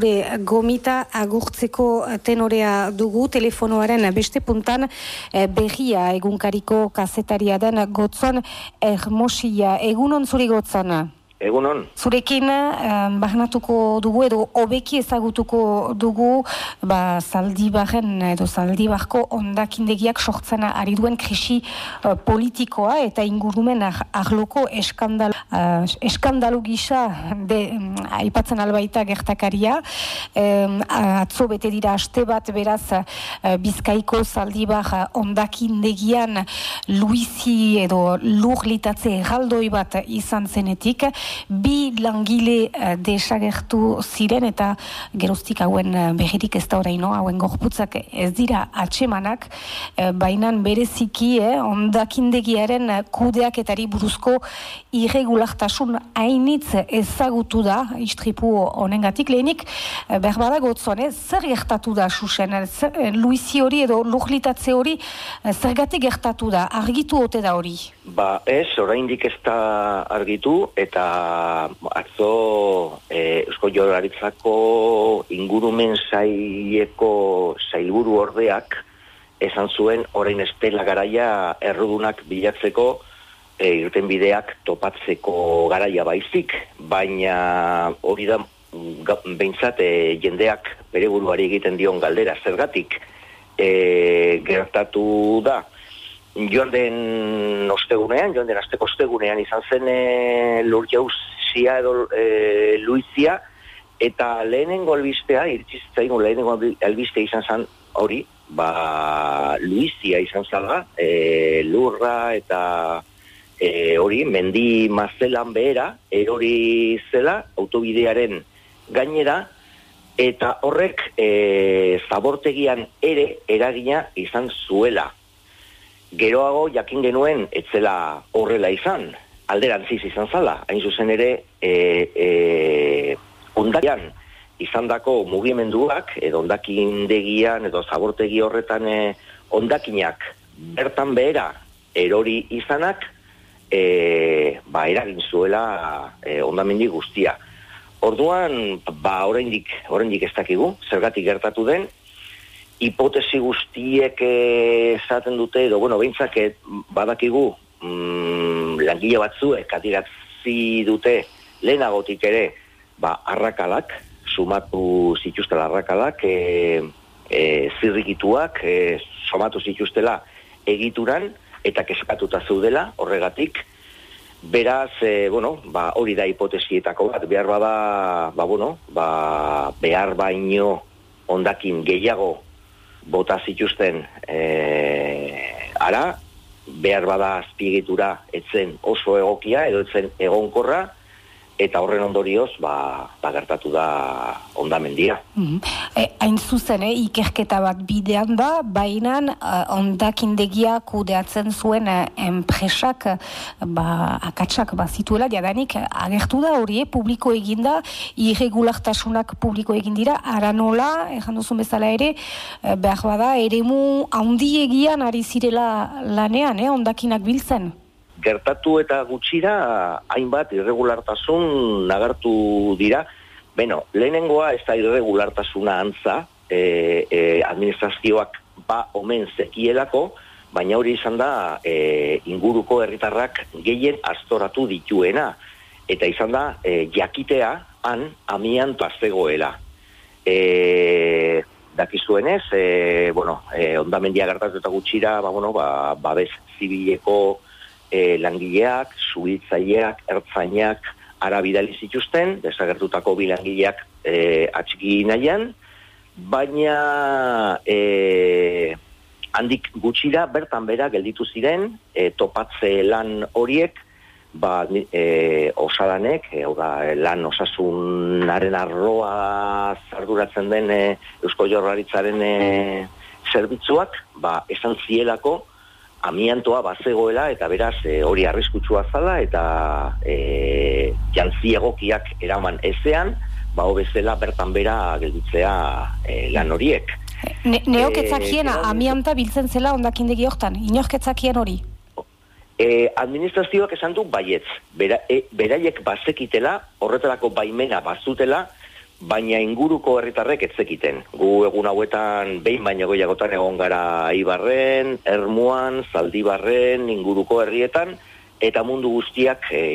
gure gomita agurtzeko tenorea dugu telefonoaren beste puntan eh, berria egunkariko kazetaria den gotzon ermosia. Egunon zuri gotzana? Egunon. Zurekin um, bahnatuko dugu edo hobeki ezagutuko dugu ba, zaldi edo zaldi barko ondakindegiak sortzena ari duen krisi uh, politikoa eta ingurumen ahloko eskandal, uh, eskandalu gisa de, um, aipatzen albaita gertakaria. Um, atzo bete dira aste bat beraz uh, bizkaiko zaldi bar ondakindegian luizi edo lur litatze bat izan zenetik bi langile uh, desagertu ziren eta geroztik hauen uh, behirik ez da oraino, hauen gorputzak ez dira atsemanak, uh, bainan bereziki, eh, ondakindegiaren kudeaketari buruzko irregulartasun hainitz ezagutu da, istripu honengatik. Lehenik, uh, berbara gotzon, eh, zer gertatu da, susen, luizi hori edo lujlitatze hori, zergatik gertatu da, argitu ote da hori? Ba ez, oraindik ez da argitu, eta atzo e, Eusko Joraritzako ingurumen zaieko zailburu ordeak esan zuen orain estela garaia errudunak bilatzeko e, irten bideak topatzeko garaia baizik, baina hori da behintzat e, jendeak bere buruari egiten dion galdera zergatik e, gertatu da joan den ostegunean, joan den azteko ostegunean izan zen e, lur jauzia edo e, luizia, eta lehenengo albistea, irtsizitzaigun lehenengo albistea izan zen hori, ba, luizia izan zala, e, lurra eta e, hori, mendi mazelan behera, erori zela, autobidearen gainera, eta horrek e, zabortegian ere eragina izan zuela geroago jakin genuen etzela horrela izan, alderantziz izan zala, hain zuzen ere, e, e, ondakian izan dako mugimenduak, edo ondakin degian, edo zabortegi horretan e, ondakinak bertan behera erori izanak, e, ba, eragin zuela e, ondamendi guztia. Orduan, ba, oraindik, oraindik ez dakigu, zergatik gertatu den, hipotesi guztiek esaten dute, edo, bueno, behintzak badakigu mm, langile batzuek adiratzi dute lehenagotik ere, ba, arrakalak, sumatu zituztela arrakalak, e, e, zirrikituak, e, somatu zituztela egituran, eta keskatuta zeudela, horregatik, Beraz, e, bueno, ba, hori da hipotesietako bat, behar bada, ba, bueno, ba, behar baino ondakin gehiago bota zituzten e, ara, behar bada azpiegitura etzen oso egokia, edo etzen egonkorra, eta horren ondorioz ba, ba gertatu da ondamendia. Mm -hmm. hain zuzen, eh, ikerketa bat bidean da, baina uh, ondakindegia kudeatzen zuen uh, enpresak ba, akatsak bazituela, diadanik agertu da hori, publiko eginda, irregulartasunak publiko egindira, aranola, ejan duzun bezala ere, behar bada, eremu handiegian ari zirela lanean, eh, ondakinak biltzen gertatu eta gutxira hainbat irregulartasun nagartu dira. Beno, lehenengoa ez da irregulartasuna antza, e, e, administrazioak ba omen zekielako, baina hori izan da e, inguruko herritarrak gehien astoratu dituena. Eta izan da e, jakitea han amian pazegoela. E, dakizuenez, e, bueno, e, ondamendia gertatu eta gutxira, ba, bueno, ba, babes zibileko e, langileak, zuhitzaileak, ertzainak, ara bidali zituzten, desagertutako bilangileak e, atxiki nahian, baina e, handik gutxira bertan bera gelditu ziren, e, topatze lan horiek, ba, e, osalanek, e, lan osasunaren arroa zarduratzen den e, Eusko Jorraritzaren e, zerbitzuak, ba, esan zielako, amiantoa bazegoela eta beraz e, hori arriskutsua zala eta e, jantzi egokiak eraman ezean, ba bezala bertan bera gelditzea e, lan horiek. Ne, neoketzakien e, amianta biltzen zela ondakindegi hortan, inorketzakien hori? E, administrazioak esan du baietz, Bera, e, beraiek bazekitela, horretarako baimena bazutela, baina inguruko herritarrek etzekiten. Gu egun hauetan behin baino gehiagotan egon gara Ibarren, Ermuan, Zaldibarren, inguruko herrietan, eta mundu guztiak e,